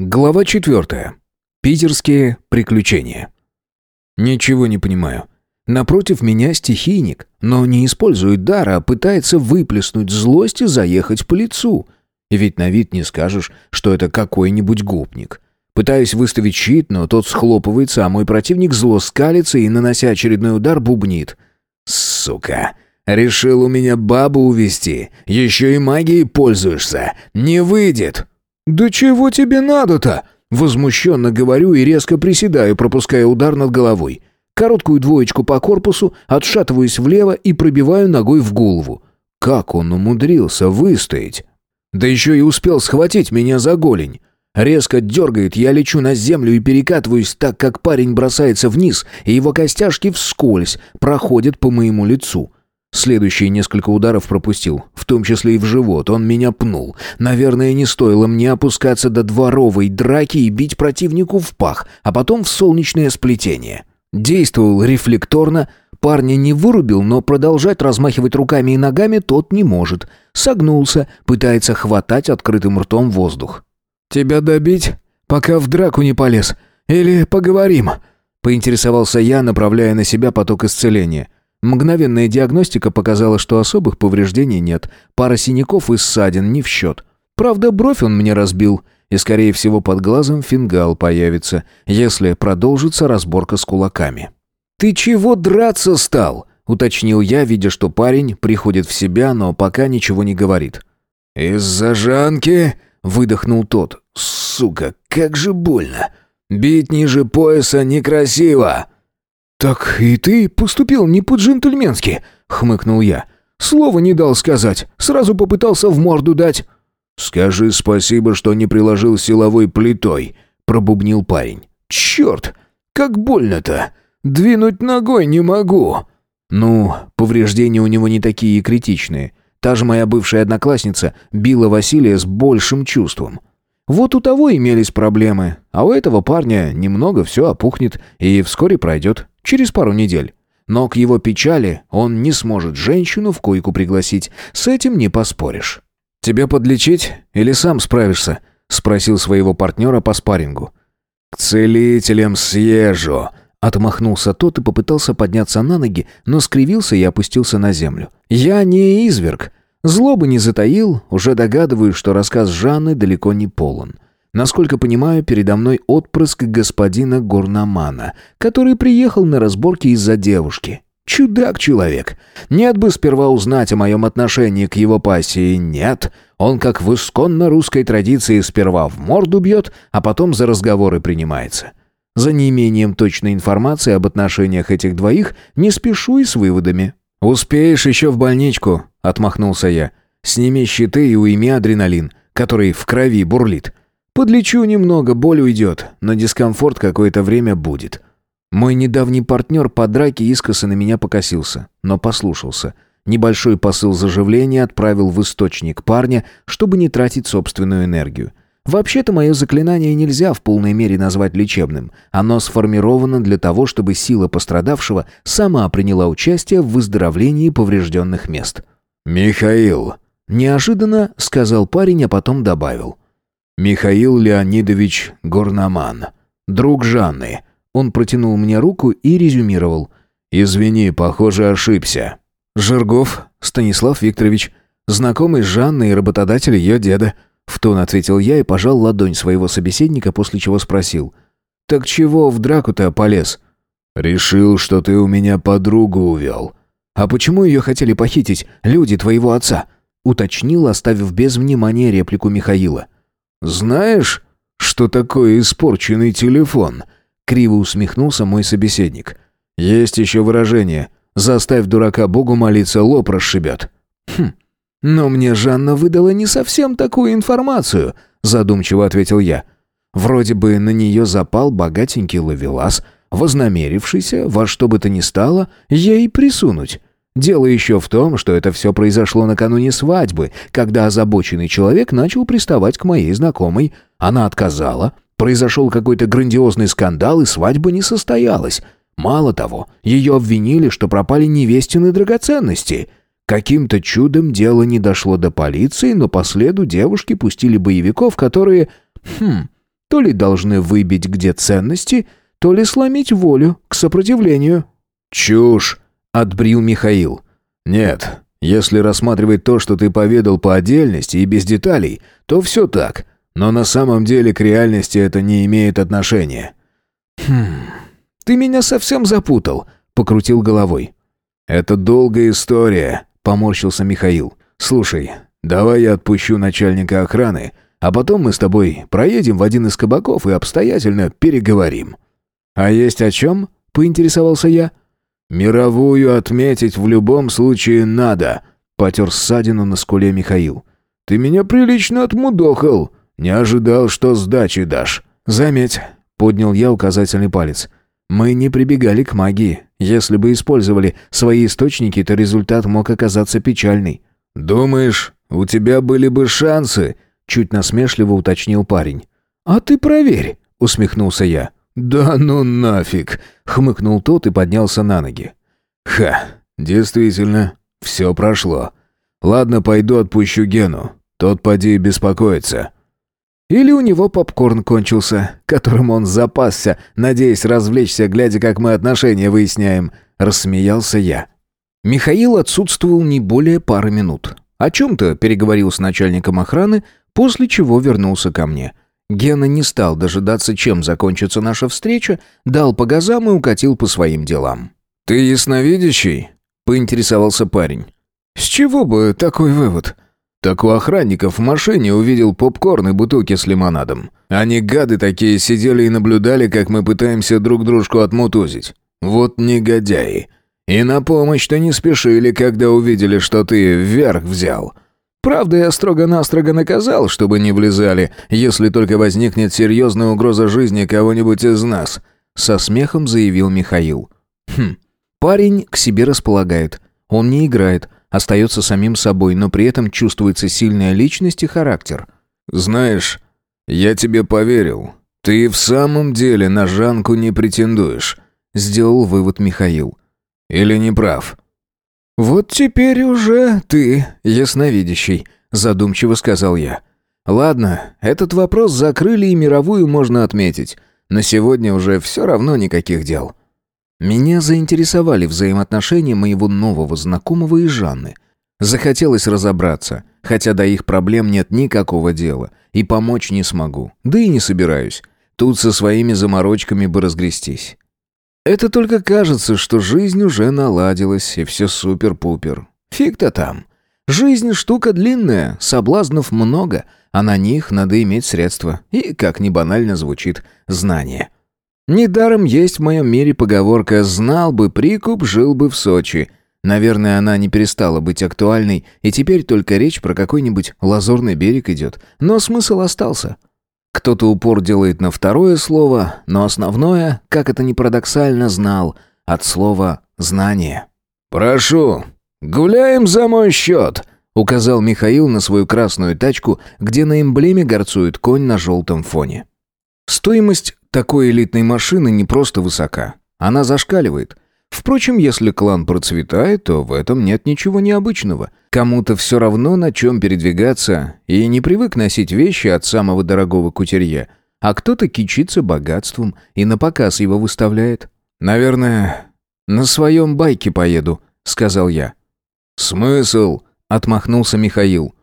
Глава четвертая. Питерские приключения. Ничего не понимаю. Напротив меня стихийник, но не использует дара, а пытается выплеснуть злость и заехать по лицу. Ведь на вид не скажешь, что это какой-нибудь гопник. Пытаюсь выставить щит, но тот схлопывается, а мой противник зло скалится и, нанося очередной удар, бубнит. «Сука! Решил у меня бабу увести. Еще и магией пользуешься. Не выйдет!» «Да чего тебе надо-то?» Возмущенно говорю и резко приседаю, пропуская удар над головой. Короткую двоечку по корпусу, отшатываюсь влево и пробиваю ногой в голову. Как он умудрился выстоять? Да еще и успел схватить меня за голень. Резко дергает, я лечу на землю и перекатываюсь так, как парень бросается вниз, и его костяшки вскользь проходят по моему лицу. Следующие несколько ударов пропустил, в том числе и в живот. Он меня пнул. Наверное, не стоило мне опускаться до дворовой драки и бить противнику в пах, а потом в солнечное сплетение. Действовал рефлекторно, парня не вырубил, но продолжать размахивать руками и ногами тот не может. Согнулся, пытается хватать открытым ртом воздух. «Тебя добить, пока в драку не полез? Или поговорим?» Поинтересовался я, направляя на себя поток исцеления. Мгновенная диагностика показала, что особых повреждений нет. Пара синяков и ссадин не в счет. Правда, бровь он мне разбил, и, скорее всего, под глазом фингал появится, если продолжится разборка с кулаками. «Ты чего драться стал?» — уточнил я, видя, что парень приходит в себя, но пока ничего не говорит. «Из-за Жанки?» — выдохнул тот. «Сука, как же больно! Бить ниже пояса некрасиво!» «Так и ты поступил не по-джентльменски», — хмыкнул я. «Слова не дал сказать, сразу попытался в морду дать». «Скажи спасибо, что не приложил силовой плитой», — пробубнил парень. «Черт, как больно-то! Двинуть ногой не могу!» «Ну, повреждения у него не такие критичные. Та же моя бывшая одноклассница била Василия с большим чувством. Вот у того имелись проблемы, а у этого парня немного все опухнет и вскоре пройдет. Через пару недель. Но к его печали он не сможет женщину в койку пригласить. С этим не поспоришь. «Тебя подлечить или сам справишься?» — спросил своего партнера по спаррингу. «К целителям съезжу», — отмахнулся тот и попытался подняться на ноги, но скривился и опустился на землю. «Я не изверг. Злобы не затаил, уже догадываюсь, что рассказ Жанны далеко не полон. Насколько понимаю, передо мной отпрыск господина Горнамана, который приехал на разборки из-за девушки. Чудак-человек. Нет бы сперва узнать о моем отношении к его пассии. Нет. Он, как в исконно русской традиции, сперва в морду бьет, а потом за разговоры принимается. За неимением точной информации об отношениях этих двоих не спешу и с выводами. «Успеешь еще в больничку», — отмахнулся я. «Сними щиты и уйми адреналин, который в крови бурлит. Подлечу немного, боль уйдет, но дискомфорт какое-то время будет. Мой недавний партнер по драке искоса на меня покосился, но послушался. Небольшой посыл заживления отправил в источник парня, чтобы не тратить собственную энергию. Вообще-то мое заклинание нельзя в полной мере назвать лечебным. Оно сформировано для того, чтобы сила пострадавшего сама приняла участие в выздоровлении поврежденных мест. «Михаил!» Неожиданно сказал парень, а потом добавил. Михаил Леонидович Горнаман, друг Жанны. Он протянул мне руку и резюмировал. «Извини, похоже, ошибся». «Жиргов Станислав Викторович, знакомый с Жанной и работодатель ее деда», в тон ответил я и пожал ладонь своего собеседника, после чего спросил. «Так чего в драку-то полез?» «Решил, что ты у меня подругу увел». «А почему ее хотели похитить люди твоего отца?» уточнил, оставив без внимания реплику Михаила. «Знаешь, что такое испорченный телефон?» Криво усмехнулся мой собеседник. «Есть еще выражение. Заставь дурака Богу молиться, лоб расшибет». «Хм, но мне Жанна выдала не совсем такую информацию», задумчиво ответил я. «Вроде бы на нее запал богатенький ловелас, вознамерившийся во что бы то ни стало ей присунуть. Дело еще в том, что это все произошло накануне свадьбы, когда озабоченный человек начал приставать к моей знакомой. Она отказала, произошел какой-то грандиозный скандал, и свадьба не состоялась. Мало того, ее обвинили, что пропали невестины драгоценности. Каким-то чудом дело не дошло до полиции, но по следу девушки пустили боевиков, которые... Хм... то ли должны выбить где ценности, то ли сломить волю к сопротивлению». «Чушь!» — отбрил Михаил. «Нет, если рассматривать то, что ты поведал по отдельности и без деталей, то все так, но на самом деле к реальности это не имеет отношения». «Хм, ты меня совсем запутал», — покрутил головой. «Это долгая история», — поморщился Михаил. «Слушай, давай я отпущу начальника охраны, а потом мы с тобой проедем в один из кабаков и обстоятельно переговорим». «А есть о чем?» — поинтересовался я. «Мировую отметить в любом случае надо», — потер ссадину на скуле Михаил. «Ты меня прилично отмудохал. Не ожидал, что сдачи дашь». «Заметь», — поднял я указательный палец. «Мы не прибегали к магии. Если бы использовали свои источники, то результат мог оказаться печальный». «Думаешь, у тебя были бы шансы?» — чуть насмешливо уточнил парень. «А ты проверь», — усмехнулся я. «Да ну нафиг!» — хмыкнул тот и поднялся на ноги. «Ха, действительно, все прошло. Ладно, пойду отпущу Гену. Тот поди беспокоится». Или у него попкорн кончился, которым он запасся, надеясь развлечься, глядя, как мы отношения выясняем. Рассмеялся я. Михаил отсутствовал не более пары минут. О чем-то переговорил с начальником охраны, после чего вернулся ко мне — Гена не стал дожидаться, чем закончится наша встреча, дал по газам и укатил по своим делам. «Ты ясновидящий?» — поинтересовался парень. «С чего бы такой вывод?» «Так у охранников в машине увидел попкорн и бутылки с лимонадом. Они, гады такие, сидели и наблюдали, как мы пытаемся друг дружку отмутузить. Вот негодяи. И на помощь-то не спешили, когда увидели, что ты вверх взял». Правда, я строго-настрого наказал, чтобы не влезали, если только возникнет серьезная угроза жизни кого-нибудь из нас», — со смехом заявил Михаил. «Хм, парень к себе располагает. Он не играет, остается самим собой, но при этом чувствуется сильная личность и характер». «Знаешь, я тебе поверил. Ты в самом деле на Жанку не претендуешь», — сделал вывод Михаил. «Или не прав?» «Вот теперь уже ты ясновидящий», — задумчиво сказал я. «Ладно, этот вопрос закрыли и мировую можно отметить. На сегодня уже все равно никаких дел». Меня заинтересовали взаимоотношения моего нового знакомого и Жанны. Захотелось разобраться, хотя до их проблем нет никакого дела, и помочь не смогу, да и не собираюсь. Тут со своими заморочками бы разгрестись. Это только кажется, что жизнь уже наладилась, и все супер-пупер. Фиг-то там. Жизнь штука длинная, соблазнов много, а на них надо иметь средства. И, как ни банально звучит, знание. Недаром есть в моем мире поговорка «знал бы прикуп, жил бы в Сочи». Наверное, она не перестала быть актуальной, и теперь только речь про какой-нибудь лазурный берег идет. Но смысл остался. Кто-то упор делает на второе слово, но основное, как это ни парадоксально, знал от слова «знание». «Прошу, гуляем за мой счет», — указал Михаил на свою красную тачку, где на эмблеме горцует конь на желтом фоне. Стоимость такой элитной машины не просто высока. Она зашкаливает — Впрочем, если клан процветает, то в этом нет ничего необычного. Кому-то все равно на чем передвигаться и не привык носить вещи от самого дорогого кутерья, а кто-то кичится богатством и на показ его выставляет. «Наверное, на своем байке поеду», — сказал я. «Смысл?» — отмахнулся Михаил.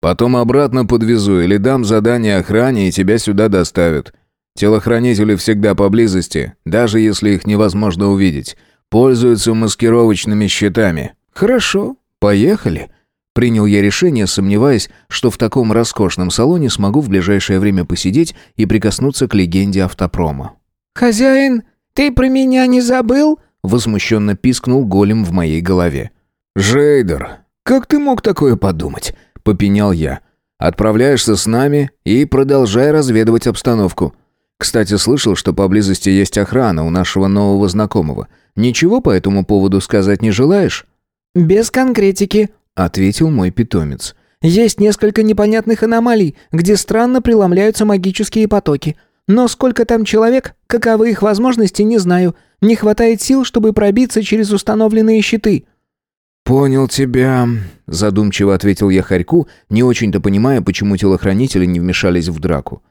«Потом обратно подвезу или дам задание охране, и тебя сюда доставят. Телохранители всегда поблизости, даже если их невозможно увидеть. Пользуются маскировочными щитами. Хорошо, поехали. Принял я решение, сомневаясь, что в таком роскошном салоне смогу в ближайшее время посидеть и прикоснуться к легенде автопрома. «Хозяин, ты про меня не забыл?» Возмущенно пискнул голем в моей голове. «Жейдер, как ты мог такое подумать?» — попенял я. «Отправляешься с нами и продолжай разведывать обстановку. Кстати, слышал, что поблизости есть охрана у нашего нового знакомого. Ничего по этому поводу сказать не желаешь?» «Без конкретики», — ответил мой питомец. «Есть несколько непонятных аномалий, где странно преломляются магические потоки. Но сколько там человек, каковы их возможности, не знаю. Не хватает сил, чтобы пробиться через установленные щиты». «Понял тебя», — задумчиво ответил я Харьку, не очень-то понимая, почему телохранители не вмешались в драку.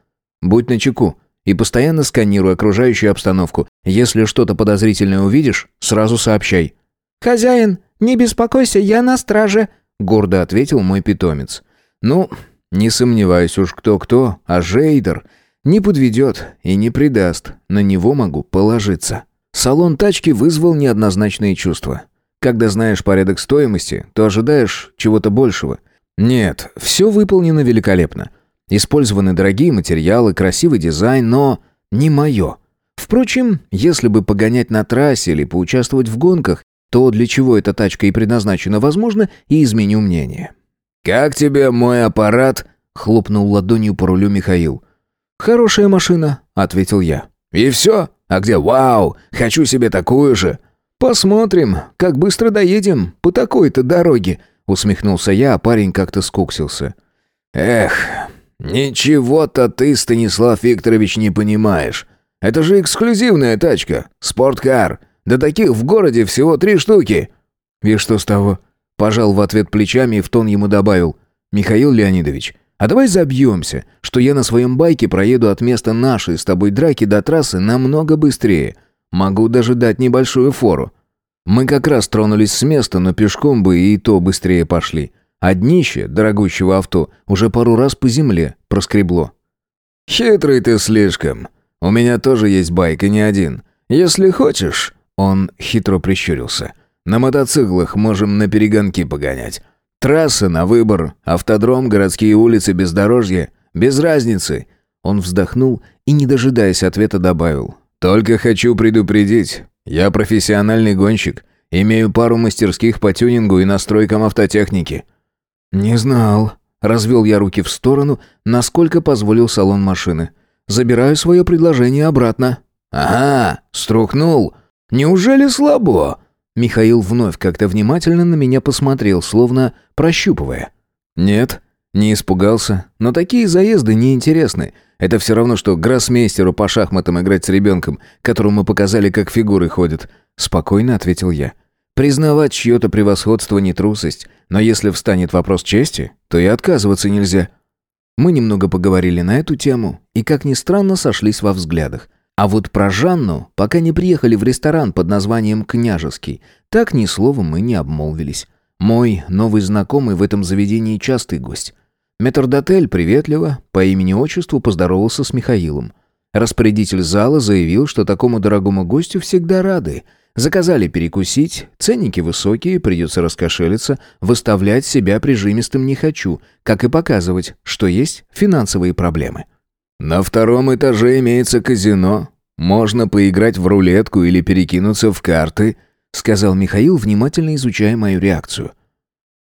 «Будь начеку. И постоянно сканируй окружающую обстановку. Если что-то подозрительное увидишь, сразу сообщай». «Хозяин, не беспокойся, я на страже», — гордо ответил мой питомец. «Ну, не сомневаюсь уж кто-кто, а Жейдер не подведет и не предаст, на него могу положиться». Салон тачки вызвал неоднозначные чувства. Когда знаешь порядок стоимости, то ожидаешь чего-то большего. Нет, все выполнено великолепно. Использованы дорогие материалы, красивый дизайн, но не мое. Впрочем, если бы погонять на трассе или поучаствовать в гонках, то для чего эта тачка и предназначена, возможно, и изменю мнение. «Как тебе мой аппарат?» — хлопнул ладонью по рулю Михаил. «Хорошая машина», — ответил я. «И все? А где «Вау! Хочу себе такую же!» «Посмотрим, как быстро доедем по такой-то дороге», — усмехнулся я, а парень как-то скуксился. «Эх, ничего-то ты, Станислав Викторович, не понимаешь. Это же эксклюзивная тачка, спорткар. Да таких в городе всего три штуки». «И что с того?» Пожал в ответ плечами и в тон ему добавил. «Михаил Леонидович, а давай забьемся, что я на своем байке проеду от места нашей с тобой драки до трассы намного быстрее. Могу даже дать небольшую фору. Мы как раз тронулись с места, но пешком бы и то быстрее пошли. А днище дорогущего авто уже пару раз по земле проскребло. «Хитрый ты слишком. У меня тоже есть байк, и не один. Если хочешь...» Он хитро прищурился. «На мотоциклах можем на перегонки погонять. Трасса на выбор, автодром, городские улицы, бездорожье. Без разницы». Он вздохнул и, не дожидаясь ответа, добавил. «Только хочу предупредить. Я профессиональный гонщик. Имею пару мастерских по тюнингу и настройкам автотехники». «Не знал». Развел я руки в сторону, насколько позволил салон машины. «Забираю свое предложение обратно». «Ага, струхнул. Неужели слабо?» Михаил вновь как-то внимательно на меня посмотрел, словно прощупывая. «Нет, не испугался, но такие заезды неинтересны. Это все равно, что гроссмейстеру по шахматам играть с ребенком, которому мы показали, как фигуры ходят. Спокойно ответил я. Признавать чье-то превосходство не трусость, но если встанет вопрос чести, то и отказываться нельзя. Мы немного поговорили на эту тему и, как ни странно, сошлись во взглядах. А вот про Жанну, пока не приехали в ресторан под названием «Княжеский», так ни словом мы не обмолвились. Мой новый знакомый в этом заведении частый гость. Метрдотель приветливо, по имени-отчеству поздоровался с Михаилом. Распорядитель зала заявил, что такому дорогому гостю всегда рады. Заказали перекусить, ценники высокие, придется раскошелиться, выставлять себя прижимистым не хочу, как и показывать, что есть финансовые проблемы. «На втором этаже имеется казино. Можно поиграть в рулетку или перекинуться в карты», сказал Михаил, внимательно изучая мою реакцию –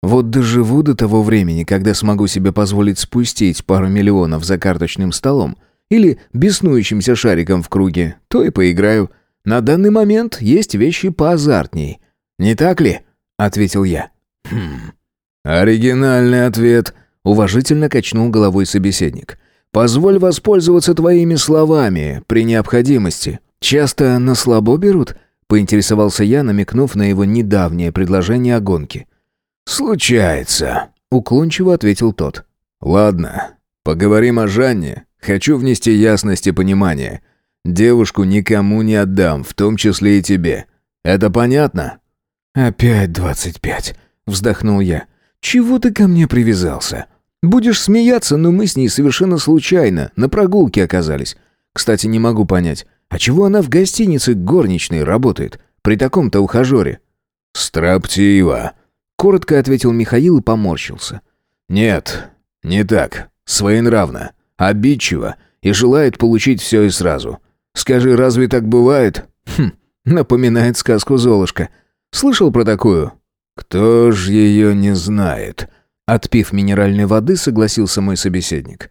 вот доживу до того времени, когда смогу себе позволить спустить пару миллионов за карточным столом или беснующимся шариком в круге, то и поиграю. На данный момент есть вещи поазартней. Не так ли? ответил я. Хм. Оригинальный ответ, уважительно качнул головой собеседник. Позволь воспользоваться твоими словами при необходимости. Часто на слабо берут, поинтересовался я, намекнув на его недавнее предложение о гонке. «Случается», — уклончиво ответил тот. «Ладно, поговорим о Жанне. Хочу внести ясность и понимание. Девушку никому не отдам, в том числе и тебе. Это понятно?» «Опять двадцать пять», — вздохнул я. «Чего ты ко мне привязался? Будешь смеяться, но мы с ней совершенно случайно, на прогулке оказались. Кстати, не могу понять, а чего она в гостинице горничной работает, при таком-то ухажере?» «Строптива», Коротко ответил Михаил и поморщился. «Нет, не так. Своенравно. Обидчиво. И желает получить все и сразу. Скажи, разве так бывает?» «Хм, напоминает сказку Золушка. Слышал про такую?» «Кто ж ее не знает?» Отпив минеральной воды, согласился мой собеседник.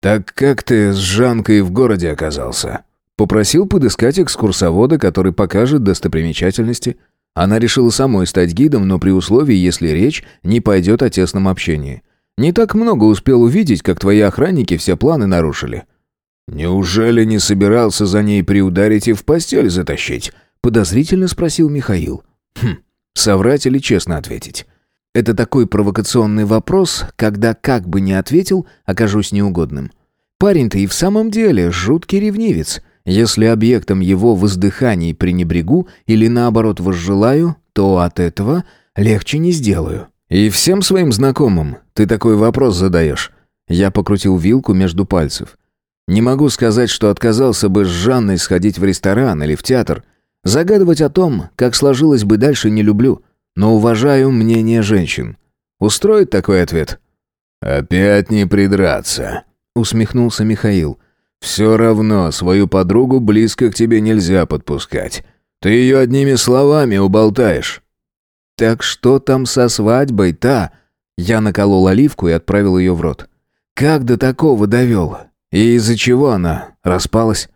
«Так как ты с Жанкой в городе оказался?» Попросил подыскать экскурсовода, который покажет достопримечательности. Она решила самой стать гидом, но при условии, если речь не пойдет о тесном общении. Не так много успел увидеть, как твои охранники все планы нарушили. «Неужели не собирался за ней приударить и в постель затащить?» Подозрительно спросил Михаил. Хм, соврать или честно ответить? Это такой провокационный вопрос, когда как бы ни ответил, окажусь неугодным. Парень-то и в самом деле жуткий ревнивец. Если объектом его воздыханий пренебрегу или наоборот возжелаю, то от этого легче не сделаю. И всем своим знакомым ты такой вопрос задаешь. Я покрутил вилку между пальцев. Не могу сказать, что отказался бы с Жанной сходить в ресторан или в театр. Загадывать о том, как сложилось бы дальше, не люблю, но уважаю мнение женщин. Устроит такой ответ? «Опять не придраться», — усмехнулся Михаил. «Все равно свою подругу близко к тебе нельзя подпускать. Ты ее одними словами уболтаешь». «Так что там со свадьбой-то?» Я наколол оливку и отправил ее в рот. «Как до такого довел? И из-за чего она распалась?»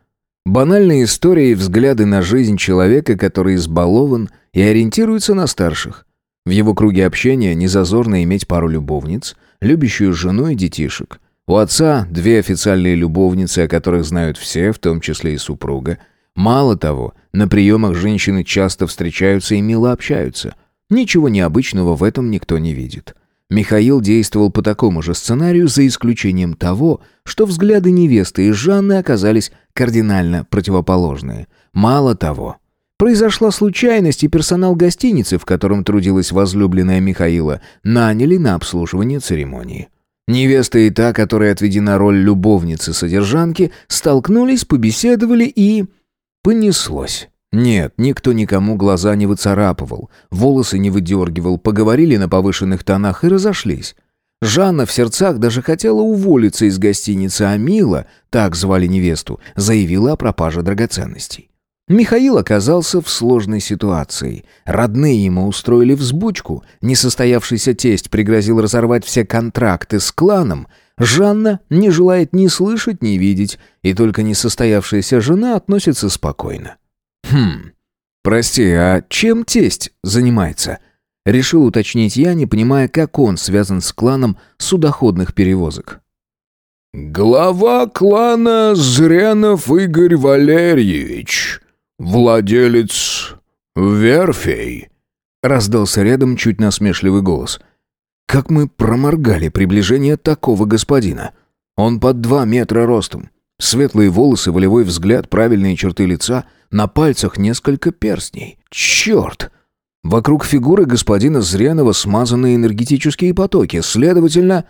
Банальные истории и взгляды на жизнь человека, который избалован и ориентируется на старших. В его круге общения незазорно иметь пару любовниц, любящую жену и детишек. У отца две официальные любовницы, о которых знают все, в том числе и супруга. Мало того, на приемах женщины часто встречаются и мило общаются. Ничего необычного в этом никто не видит. Михаил действовал по такому же сценарию, за исключением того, что взгляды невесты и Жанны оказались кардинально противоположные. Мало того, произошла случайность, и персонал гостиницы, в котором трудилась возлюбленная Михаила, наняли на обслуживание церемонии. Невеста и та, которая отведена роль любовницы-содержанки, столкнулись, побеседовали и... понеслось. Нет, никто никому глаза не выцарапывал, волосы не выдергивал, поговорили на повышенных тонах и разошлись. Жанна в сердцах даже хотела уволиться из гостиницы, а Мила, так звали невесту, заявила о пропаже драгоценностей. Михаил оказался в сложной ситуации. Родные ему устроили взбучку, несостоявшийся тесть пригрозил разорвать все контракты с кланом, Жанна не желает ни слышать, ни видеть, и только несостоявшаяся жена относится спокойно. «Хм, прости, а чем тесть занимается?» Решил уточнить я, не понимая, как он связан с кланом судоходных перевозок. «Глава клана Зрянов Игорь Валерьевич, владелец верфей», — раздался рядом чуть насмешливый голос. «Как мы проморгали приближение такого господина! Он под два метра ростом, светлые волосы, волевой взгляд, правильные черты лица — на пальцах несколько перстней. Черт! Вокруг фигуры господина Зрянова смазаны энергетические потоки, следовательно...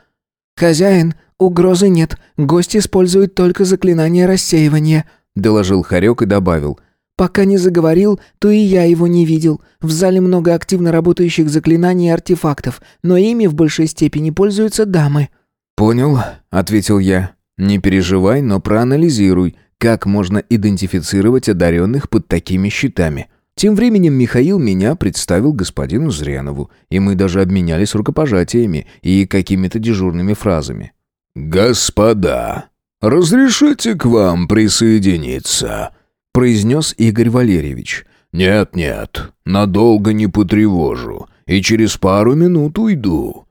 «Хозяин, угрозы нет. Гость использует только заклинание рассеивания», — доложил Харек и добавил. «Пока не заговорил, то и я его не видел. В зале много активно работающих заклинаний и артефактов, но ими в большей степени пользуются дамы». «Понял», — ответил я. «Не переживай, но проанализируй, как можно идентифицировать одаренных под такими щитами? Тем временем Михаил меня представил господину Зренову, и мы даже обменялись рукопожатиями и какими-то дежурными фразами. «Господа, разрешите к вам присоединиться?» — произнес Игорь Валерьевич. «Нет-нет, надолго не потревожу, и через пару минут уйду».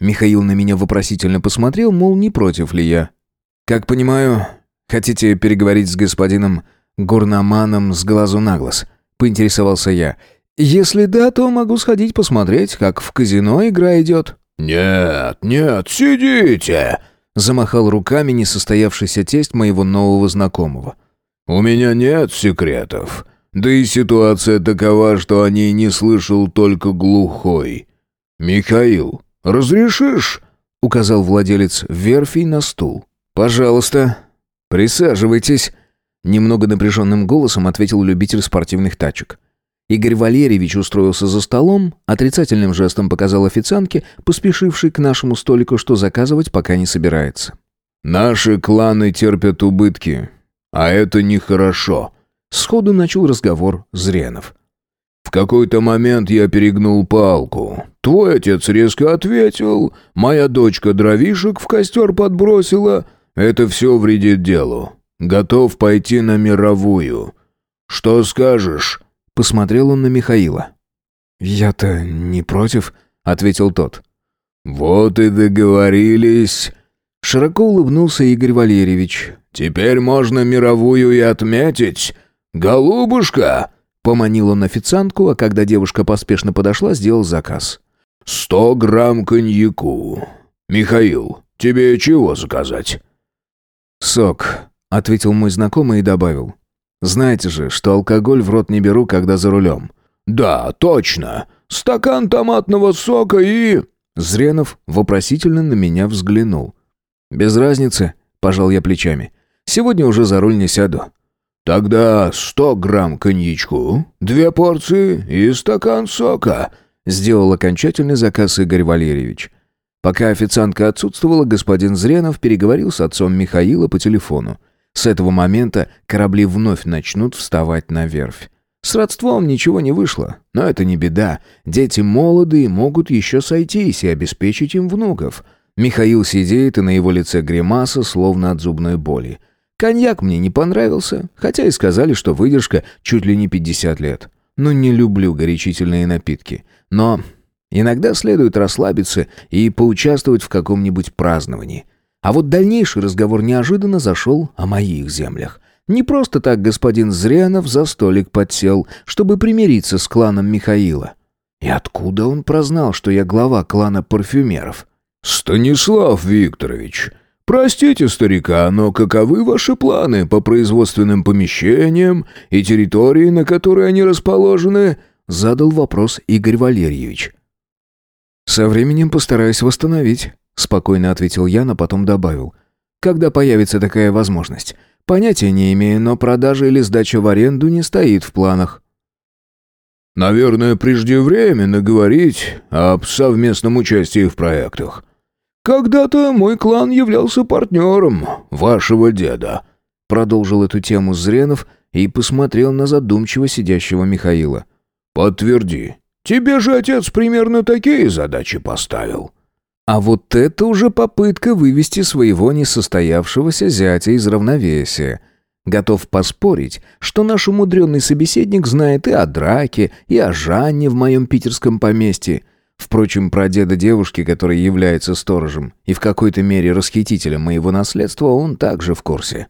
Михаил на меня вопросительно посмотрел, мол, не против ли я. «Как понимаю, Хотите переговорить с господином Гурнаманом с глазу на глаз?» — поинтересовался я. «Если да, то могу сходить посмотреть, как в казино игра идет». «Нет, нет, сидите!» — замахал руками несостоявшийся тесть моего нового знакомого. «У меня нет секретов. Да и ситуация такова, что о ней не слышал только глухой. Михаил, разрешишь?» — указал владелец верфи на стул. «Пожалуйста», «Присаживайтесь», — немного напряженным голосом ответил любитель спортивных тачек. Игорь Валерьевич устроился за столом, отрицательным жестом показал официантке, поспешившей к нашему столику, что заказывать пока не собирается. «Наши кланы терпят убытки, а это нехорошо», — сходу начал разговор Зренов. «В какой-то момент я перегнул палку. Твой отец резко ответил, моя дочка дровишек в костер подбросила, это все вредит делу. Готов пойти на мировую. Что скажешь?» Посмотрел он на Михаила. «Я-то не против», — ответил тот. «Вот и договорились». Широко улыбнулся Игорь Валерьевич. «Теперь можно мировую и отметить. Голубушка!» Поманил он официантку, а когда девушка поспешно подошла, сделал заказ. «Сто грамм коньяку. Михаил, тебе чего заказать?» «Сок», — ответил мой знакомый и добавил. «Знаете же, что алкоголь в рот не беру, когда за рулем». «Да, точно. Стакан томатного сока и...» Зренов вопросительно на меня взглянул. «Без разницы», — пожал я плечами. «Сегодня уже за руль не сяду». «Тогда сто грамм коньячку, две порции и стакан сока», — сделал окончательный заказ Игорь Валерьевич. Пока официантка отсутствовала, господин Зренов переговорил с отцом Михаила по телефону. С этого момента корабли вновь начнут вставать на верфь. С родством ничего не вышло, но это не беда. Дети молоды и могут еще сойтись и обеспечить им внуков. Михаил сидит, и на его лице гримаса, словно от зубной боли. Коньяк мне не понравился, хотя и сказали, что выдержка чуть ли не 50 лет. Но не люблю горячительные напитки. Но иногда следует расслабиться и поучаствовать в каком-нибудь праздновании. А вот дальнейший разговор неожиданно зашел о моих землях. Не просто так господин Зрянов за столик подсел, чтобы примириться с кланом Михаила. И откуда он прознал, что я глава клана парфюмеров? «Станислав Викторович, простите старика, но каковы ваши планы по производственным помещениям и территории, на которой они расположены?» Задал вопрос Игорь Валерьевич. «Со временем постараюсь восстановить», — спокойно ответил я, но потом добавил. «Когда появится такая возможность?» Понятия не имею, но продажа или сдача в аренду не стоит в планах. Наверное, преждевременно говорить об совместном участии в проектах. Когда-то мой клан являлся партнером вашего деда. Продолжил эту тему Зренов и посмотрел на задумчиво сидящего Михаила. Подтверди. Тебе же отец примерно такие задачи поставил. А вот это уже попытка вывести своего несостоявшегося зятя из равновесия. Готов поспорить, что наш умудренный собеседник знает и о драке, и о Жанне в моем питерском поместье. Впрочем, про деда девушки, который является сторожем и в какой-то мере расхитителем моего наследства, он также в курсе.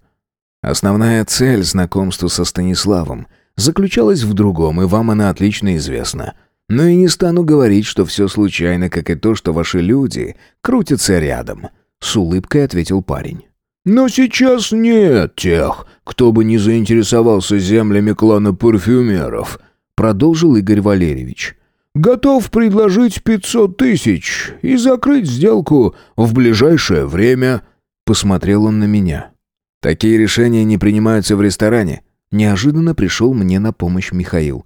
Основная цель знакомства со Станиславом заключалась в другом, и вам она отлично известна — но и не стану говорить, что все случайно, как и то, что ваши люди крутятся рядом», — с улыбкой ответил парень. «Но сейчас нет тех, кто бы не заинтересовался землями клана парфюмеров», — продолжил Игорь Валерьевич. «Готов предложить пятьсот тысяч и закрыть сделку в ближайшее время», — посмотрел он на меня. «Такие решения не принимаются в ресторане», — неожиданно пришел мне на помощь Михаил.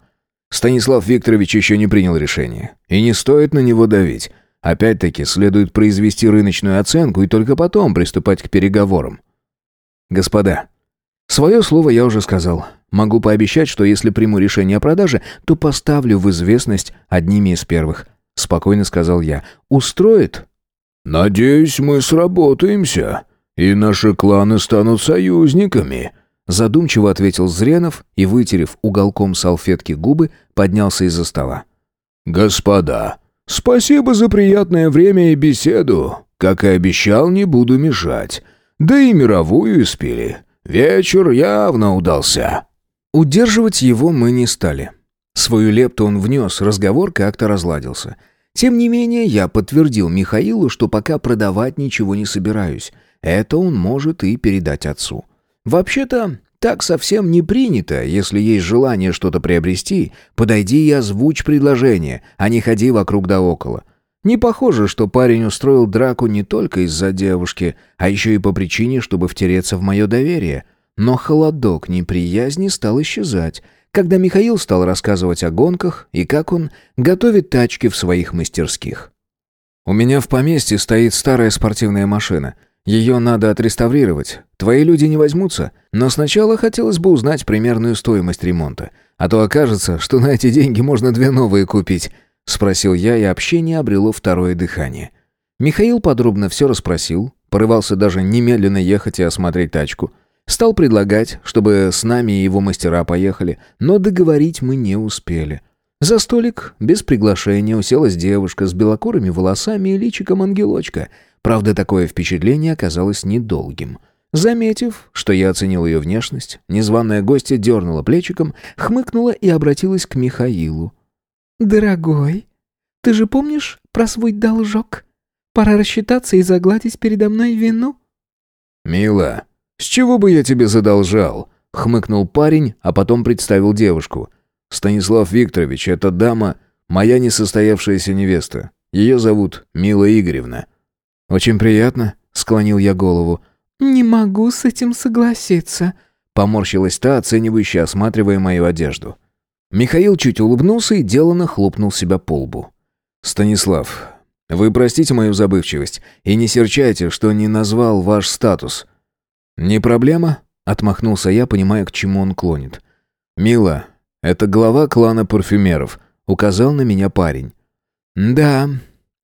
Станислав Викторович еще не принял решение. И не стоит на него давить. Опять-таки, следует произвести рыночную оценку и только потом приступать к переговорам. Господа, свое слово я уже сказал. Могу пообещать, что если приму решение о продаже, то поставлю в известность одними из первых. Спокойно сказал я. Устроит? Надеюсь, мы сработаемся, и наши кланы станут союзниками, Задумчиво ответил Зренов и, вытерев уголком салфетки губы, поднялся из-за стола. «Господа, спасибо за приятное время и беседу. Как и обещал, не буду мешать. Да и мировую испили. Вечер явно удался». Удерживать его мы не стали. Свою лепту он внес, разговор как-то разладился. Тем не менее, я подтвердил Михаилу, что пока продавать ничего не собираюсь. Это он может и передать отцу. Вообще-то, так совсем не принято. Если есть желание что-то приобрести, подойди и озвучь предложение, а не ходи вокруг да около. Не похоже, что парень устроил драку не только из-за девушки, а еще и по причине, чтобы втереться в мое доверие. Но холодок неприязни стал исчезать, когда Михаил стал рассказывать о гонках и как он готовит тачки в своих мастерских. «У меня в поместье стоит старая спортивная машина — ее надо отреставрировать. Твои люди не возьмутся, но сначала хотелось бы узнать примерную стоимость ремонта. А то окажется, что на эти деньги можно две новые купить», — спросил я, и общение обрело второе дыхание. Михаил подробно все расспросил, порывался даже немедленно ехать и осмотреть тачку. Стал предлагать, чтобы с нами и его мастера поехали, но договорить мы не успели. За столик, без приглашения, уселась девушка с белокурыми волосами и личиком ангелочка — Правда, такое впечатление оказалось недолгим. Заметив, что я оценил ее внешность, незваная гостья дернула плечиком, хмыкнула и обратилась к Михаилу. «Дорогой, ты же помнишь про свой должок? Пора рассчитаться и загладить передо мной вину». «Мила, «С чего бы я тебе задолжал?» — хмыкнул парень, а потом представил девушку. «Станислав Викторович, эта дама — моя несостоявшаяся невеста. Ее зовут Мила Игоревна». «Очень приятно», — склонил я голову. «Не могу с этим согласиться», — поморщилась та, оценивающая, осматривая мою одежду. Михаил чуть улыбнулся и деланно хлопнул себя по лбу. «Станислав, вы простите мою забывчивость и не серчайте, что не назвал ваш статус». «Не проблема», — отмахнулся я, понимая, к чему он клонит. «Мила, это глава клана парфюмеров», — указал на меня парень. «Да,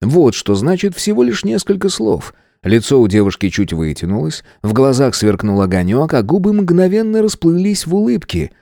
вот что значит всего лишь несколько слов». Лицо у девушки чуть вытянулось, в глазах сверкнул огонек, а губы мгновенно расплылись в улыбке.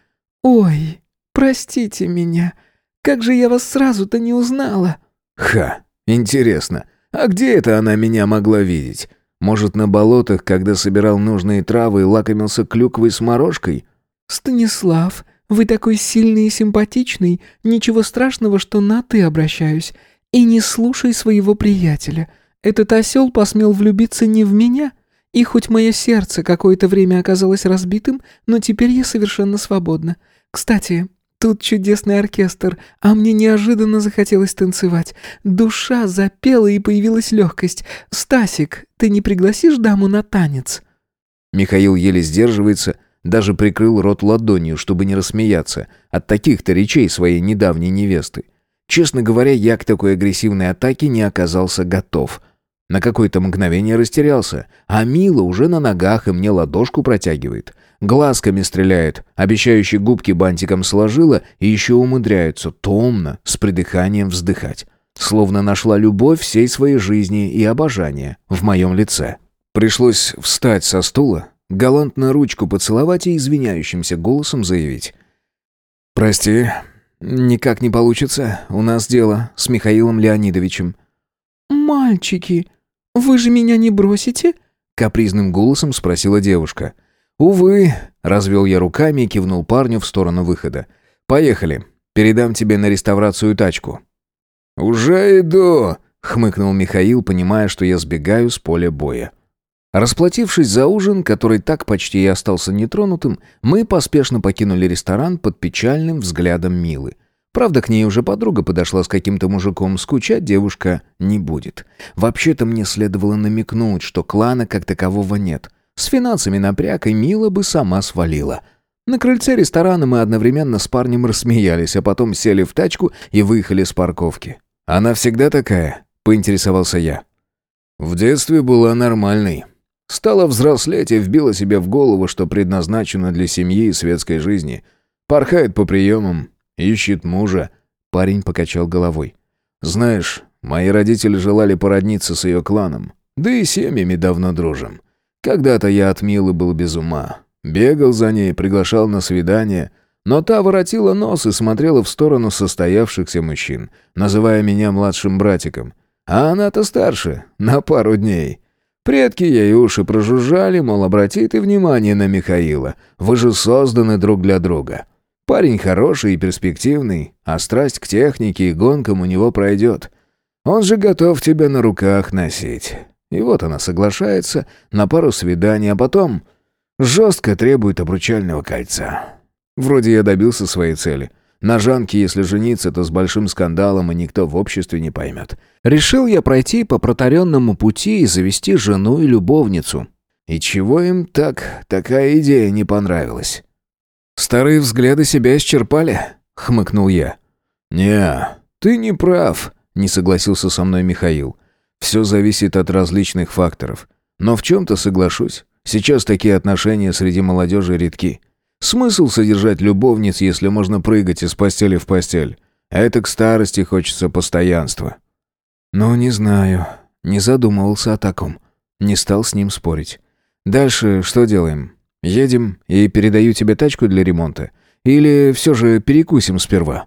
«Ой, простите меня, как же я вас сразу-то не узнала!» «Ха, интересно, а где это она меня могла видеть? Может, на болотах, когда собирал нужные травы и лакомился клюквой с морожкой?» «Станислав, вы такой сильный и симпатичный, ничего страшного, что на «ты» обращаюсь. И не слушай своего приятеля. Этот осел посмел влюбиться не в меня, и хоть мое сердце какое-то время оказалось разбитым, но теперь я совершенно свободна. Кстати, тут чудесный оркестр, а мне неожиданно захотелось танцевать. Душа запела и появилась легкость. Стасик, ты не пригласишь даму на танец?» Михаил еле сдерживается, даже прикрыл рот ладонью, чтобы не рассмеяться от таких-то речей своей недавней невесты. Честно говоря, я к такой агрессивной атаке не оказался готов — на какое-то мгновение растерялся, а Мила уже на ногах и мне ладошку протягивает. Глазками стреляет, обещающие губки бантиком сложила и еще умудряются томно, с придыханием вздыхать. Словно нашла любовь всей своей жизни и обожание в моем лице. Пришлось встать со стула, галантно ручку поцеловать и извиняющимся голосом заявить. «Прости, никак не получится. У нас дело с Михаилом Леонидовичем». «Мальчики!» «Вы же меня не бросите?» — капризным голосом спросила девушка. «Увы», — развел я руками и кивнул парню в сторону выхода. «Поехали. Передам тебе на реставрацию тачку». «Уже иду», — хмыкнул Михаил, понимая, что я сбегаю с поля боя. Расплатившись за ужин, который так почти и остался нетронутым, мы поспешно покинули ресторан под печальным взглядом Милы. Правда, к ней уже подруга подошла с каким-то мужиком, скучать девушка не будет. Вообще-то мне следовало намекнуть, что клана как такового нет. С финансами напряг, и Мила бы сама свалила. На крыльце ресторана мы одновременно с парнем рассмеялись, а потом сели в тачку и выехали с парковки. «Она всегда такая?» — поинтересовался я. «В детстве была нормальной. Стала взрослеть и вбила себе в голову, что предназначена для семьи и светской жизни. Порхает по приемам, Ищет мужа. Парень покачал головой. Знаешь, мои родители желали породниться с ее кланом. Да и семьями давно дружим. Когда-то я от Милы был без ума. Бегал за ней, приглашал на свидание. Но та воротила нос и смотрела в сторону состоявшихся мужчин, называя меня младшим братиком. А она-то старше, на пару дней. Предки ей уши прожужжали, мол, обрати ты внимание на Михаила. Вы же созданы друг для друга. Парень хороший и перспективный, а страсть к технике и гонкам у него пройдет. Он же готов тебя на руках носить. И вот она соглашается на пару свиданий, а потом жестко требует обручального кольца. Вроде я добился своей цели. На Жанке, если жениться, то с большим скандалом, и никто в обществе не поймет. Решил я пройти по протаренному пути и завести жену и любовницу. И чего им так такая идея не понравилась? «Старые взгляды себя исчерпали?» — хмыкнул я. «Не, ты не прав», — не согласился со мной Михаил. «Все зависит от различных факторов. Но в чем-то соглашусь. Сейчас такие отношения среди молодежи редки. Смысл содержать любовниц, если можно прыгать из постели в постель? А это к старости хочется постоянства». «Ну, не знаю. Не задумывался о таком. Не стал с ним спорить. Дальше что делаем? Едем и передаю тебе тачку для ремонта. Или все же перекусим сперва?»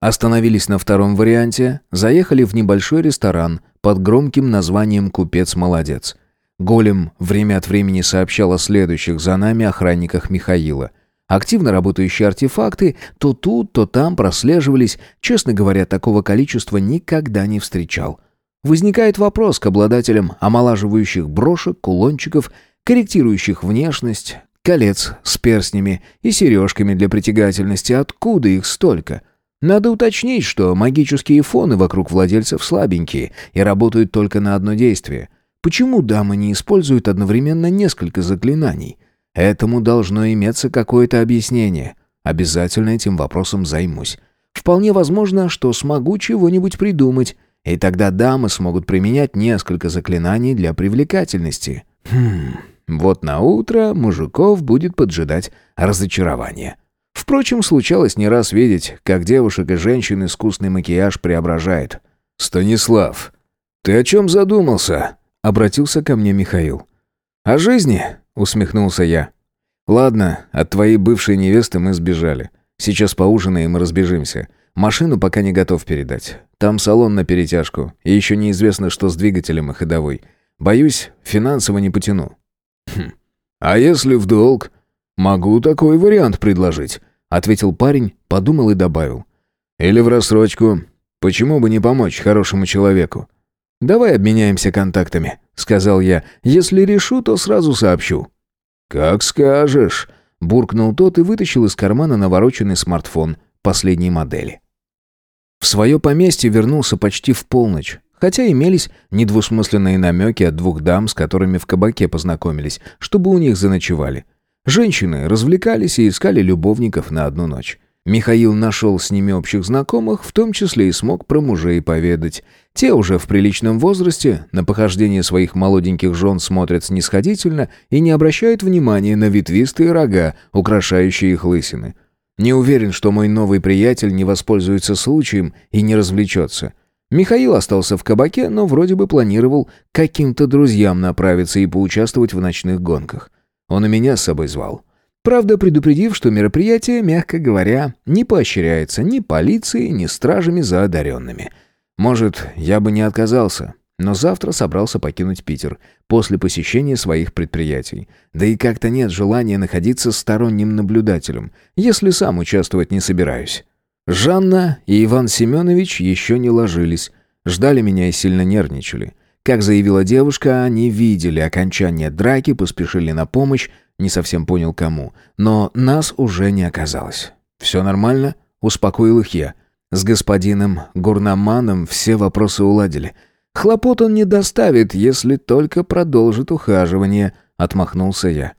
Остановились на втором варианте, заехали в небольшой ресторан под громким названием «Купец Молодец». Голем время от времени сообщал о следующих за нами охранниках Михаила. Активно работающие артефакты то тут, то там прослеживались. Честно говоря, такого количества никогда не встречал. Возникает вопрос к обладателям омолаживающих брошек, кулончиков, корректирующих внешность, колец с перстнями и сережками для притягательности. Откуда их столько? Надо уточнить, что магические фоны вокруг владельцев слабенькие и работают только на одно действие. Почему дамы не используют одновременно несколько заклинаний? Этому должно иметься какое-то объяснение. Обязательно этим вопросом займусь. Вполне возможно, что смогу чего-нибудь придумать, и тогда дамы смогут применять несколько заклинаний для привлекательности. Хм, вот на утро мужиков будет поджидать разочарование. Впрочем, случалось не раз видеть, как девушек и женщин искусный макияж преображает. «Станислав, ты о чем задумался?» — обратился ко мне Михаил. «О жизни?» — усмехнулся я. «Ладно, от твоей бывшей невесты мы сбежали. Сейчас поужинаем и разбежимся. Машину пока не готов передать. Там салон на перетяжку, и еще неизвестно, что с двигателем и ходовой. Боюсь, финансово не потяну». «Хм. А если в долг? Могу такой вариант предложить», — ответил парень, подумал и добавил. «Или в рассрочку. Почему бы не помочь хорошему человеку?» «Давай обменяемся контактами», — сказал я. «Если решу, то сразу сообщу». «Как скажешь», — буркнул тот и вытащил из кармана навороченный смартфон последней модели. В свое поместье вернулся почти в полночь, хотя имелись недвусмысленные намеки от двух дам, с которыми в кабаке познакомились, чтобы у них заночевали. Женщины развлекались и искали любовников на одну ночь. Михаил нашел с ними общих знакомых, в том числе и смог про мужей поведать. Те уже в приличном возрасте, на похождение своих молоденьких жен смотрят снисходительно и не обращают внимания на ветвистые рога, украшающие их лысины. Не уверен, что мой новый приятель не воспользуется случаем и не развлечется. Михаил остался в кабаке, но вроде бы планировал каким-то друзьям направиться и поучаствовать в ночных гонках. Он и меня с собой звал. Правда, предупредив, что мероприятие, мягко говоря, не поощряется ни полицией, ни стражами за одаренными. Может, я бы не отказался, но завтра собрался покинуть Питер после посещения своих предприятий. Да и как-то нет желания находиться сторонним наблюдателем, если сам участвовать не собираюсь. Жанна и Иван Семенович еще не ложились, ждали меня и сильно нервничали. Как заявила девушка, они видели окончание драки, поспешили на помощь, не совсем понял кому, но нас уже не оказалось. «Все нормально?» — успокоил их я. С господином Гурнаманом все вопросы уладили. Хлопот он не доставит, если только продолжит ухаживание, отмахнулся я.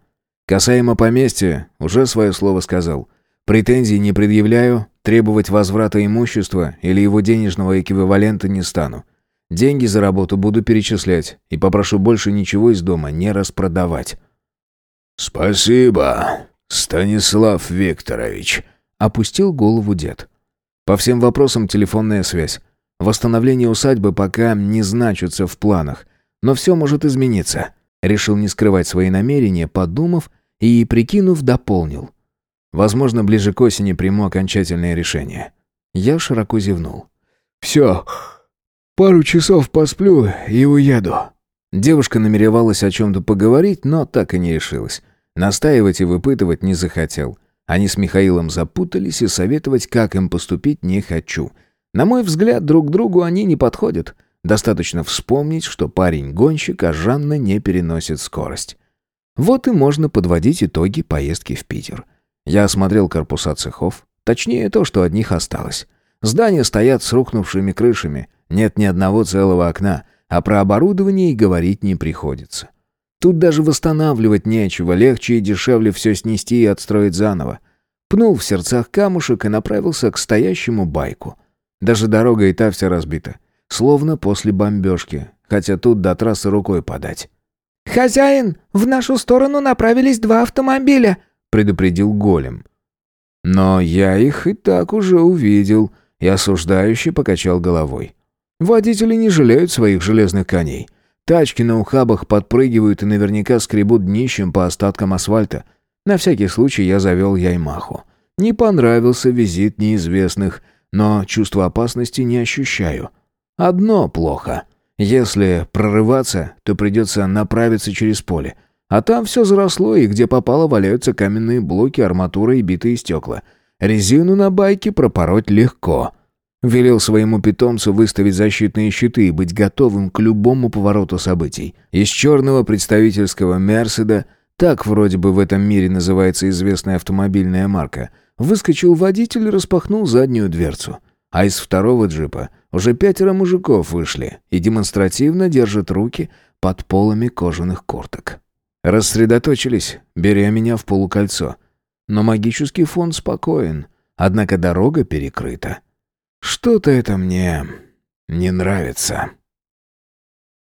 Касаемо поместья, уже свое слово сказал. Претензий не предъявляю, требовать возврата имущества или его денежного эквивалента не стану. Деньги за работу буду перечислять и попрошу больше ничего из дома не распродавать. «Спасибо, Станислав Викторович», — опустил голову дед. «По всем вопросам телефонная связь. Восстановление усадьбы пока не значится в планах, но все может измениться». Решил не скрывать свои намерения, подумав и, прикинув, дополнил. «Возможно, ближе к осени приму окончательное решение». Я широко зевнул. «Все, пару часов посплю и уеду». Девушка намеревалась о чем-то поговорить, но так и не решилась. Настаивать и выпытывать не захотел. Они с Михаилом запутались, и советовать, как им поступить, не хочу. На мой взгляд, друг другу они не подходят. Достаточно вспомнить, что парень гонщик, а Жанна не переносит скорость. Вот и можно подводить итоги поездки в Питер. Я осмотрел корпуса цехов, точнее то, что от них осталось. Здания стоят с рухнувшими крышами, нет ни одного целого окна — а про оборудование и говорить не приходится. Тут даже восстанавливать нечего, легче и дешевле все снести и отстроить заново. Пнул в сердцах камушек и направился к стоящему байку. Даже дорога и та вся разбита. Словно после бомбежки, хотя тут до трассы рукой подать. «Хозяин, в нашу сторону направились два автомобиля», — предупредил голем. Но я их и так уже увидел и осуждающе покачал головой. Водители не жалеют своих железных коней. Тачки на ухабах подпрыгивают и наверняка скребут днищем по остаткам асфальта. На всякий случай я завел Яймаху. Не понравился визит неизвестных, но чувство опасности не ощущаю. Одно плохо. Если прорываться, то придется направиться через поле. А там все заросло, и где попало валяются каменные блоки, арматура и битые стекла. Резину на байке пропороть легко. Велел своему питомцу выставить защитные щиты и быть готовым к любому повороту событий. Из черного представительского «Мерседа», так вроде бы в этом мире называется известная автомобильная марка, выскочил водитель и распахнул заднюю дверцу. А из второго джипа уже пятеро мужиков вышли и демонстративно держат руки под полами кожаных курток. Рассредоточились, беря меня в полукольцо. Но магический фон спокоен, однако дорога перекрыта. Что-то это мне не нравится.